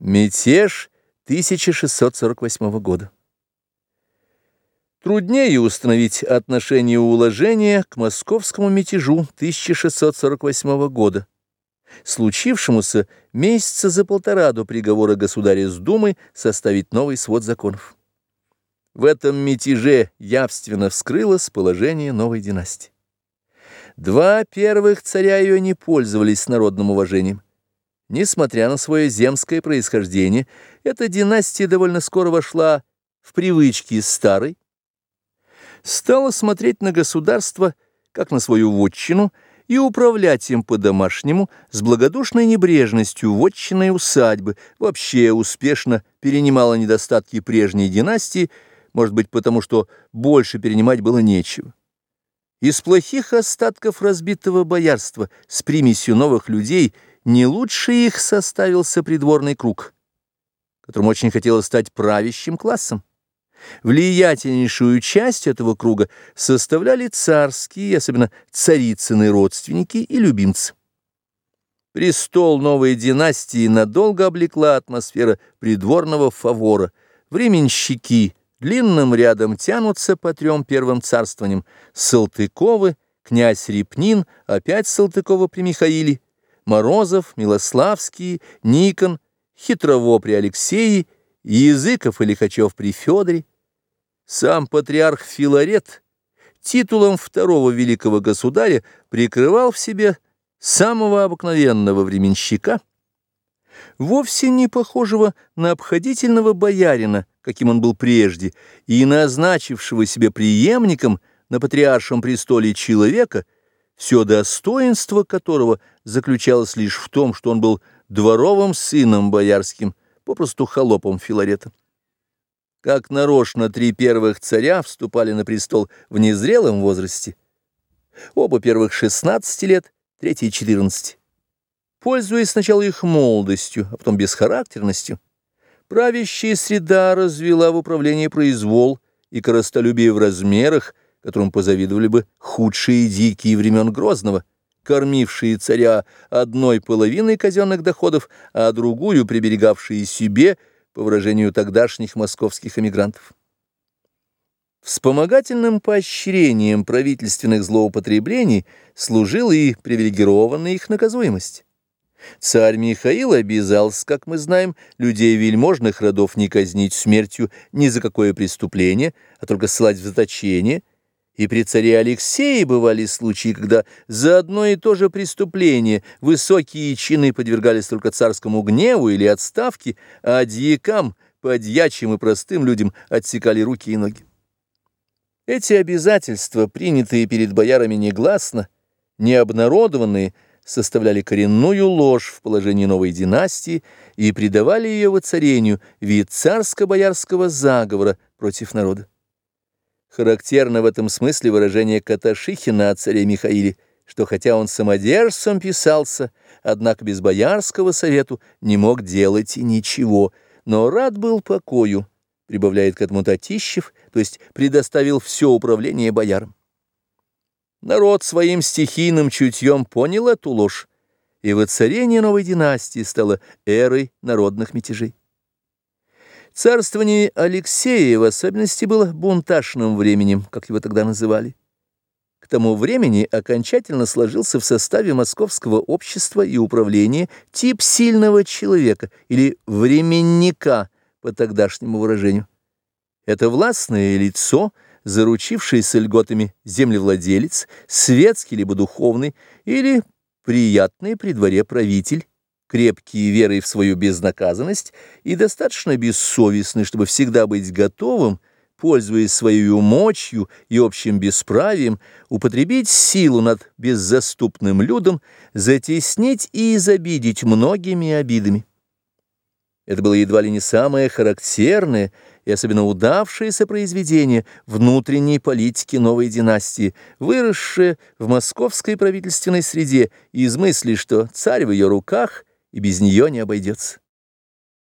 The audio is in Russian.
Мятеж 1648 года. Труднее установить отношение уложения к московскому мятежу 1648 года, случившемуся месяца за полтора до приговора государя с Думой составить новый свод законов. В этом мятеже явственно вскрылось положение новой династии. Два первых царя ее не пользовались народным уважением. Несмотря на свое земское происхождение, эта династия довольно скоро вошла в привычки старой, стала смотреть на государство как на свою вотчину и управлять им по-домашнему с благодушной небрежностью вотчиной усадьбы, вообще успешно перенимала недостатки прежней династии, может быть, потому что больше перенимать было нечего. Из плохих остатков разбитого боярства с примесью новых людей – не лучше их составился придворный круг, которому очень хотелось стать правящим классом. Влиятельнейшую часть этого круга составляли царские, особенно царицыны родственники и любимцы. Престол новой династии надолго облекла атмосфера придворного фавора. Временщики длинным рядом тянутся по трем первым царствованиям. Салтыковы, князь Репнин, опять Салтыкова при Михаиле, Морозов, Милославский, Никон, Хитрово при Алексее, Языков и Лихачев при Федоре. Сам патриарх Филарет титулом второго великого государя прикрывал в себе самого обыкновенного временщика, вовсе не похожего на обходительного боярина, каким он был прежде, и назначившего себе преемником на патриаршем престоле человека – все достоинство которого заключалось лишь в том, что он был дворовым сыном боярским, попросту холопом Филарета. Как нарочно три первых царя вступали на престол в незрелом возрасте, оба первых 16 лет, третий 14. Пользуясь сначала их молодостью, а потом бесхарактерностью, правящая среда развела в управлении произвол и коростолюбие в размерах, которым позавидовали бы худшие дикие времен Грозного, кормившие царя одной половиной казенных доходов, а другую приберегавшие себе, по выражению тогдашних московских эмигрантов. Вспомогательным поощрением правительственных злоупотреблений служила и привилегированная их наказуемость. Царь Михаил обязался, как мы знаем, людей вельможных родов не казнить смертью ни за какое преступление, а только ссылать в заточение – и при царе Алексее бывали случаи, когда за одно и то же преступление высокие чины подвергались только царскому гневу или отставке, а дьякам, подьячим и простым людям отсекали руки и ноги. Эти обязательства, принятые перед боярами негласно, необнародованные, составляли коренную ложь в положении новой династии и придавали ее воцарению вид царско-боярского заговора против народа. Характерно в этом смысле выражение Каташихина о царе Михаиле, что хотя он самодержцем писался, однако без боярского совету не мог делать ничего, но рад был покою, прибавляет к этому Татищев, то есть предоставил все управление боярам. Народ своим стихийным чутьем понял эту ложь, и воцарение новой династии стало эрой народных мятежей. Царствование Алексея в особенности было бунтажным временем, как его тогда называли. К тому времени окончательно сложился в составе московского общества и управления тип сильного человека или временника, по тогдашнему выражению. Это властное лицо, заручившееся льготами землевладелец, светский либо духовный, или приятный при дворе правитель, крепкие верой в свою безнаказанность и достаточно бессовестны, чтобы всегда быть готовым, пользуясь своей мочью и общим бесправием, употребить силу над беззаступным людом, затеснить и изобидеть многими обидами. Это было едва ли не самое характерное и особенно удавшееся произведение внутренней политики новой династии, выросшее в московской правительственной среде из мысли, что царь в ее руках – и без нее не обойдется.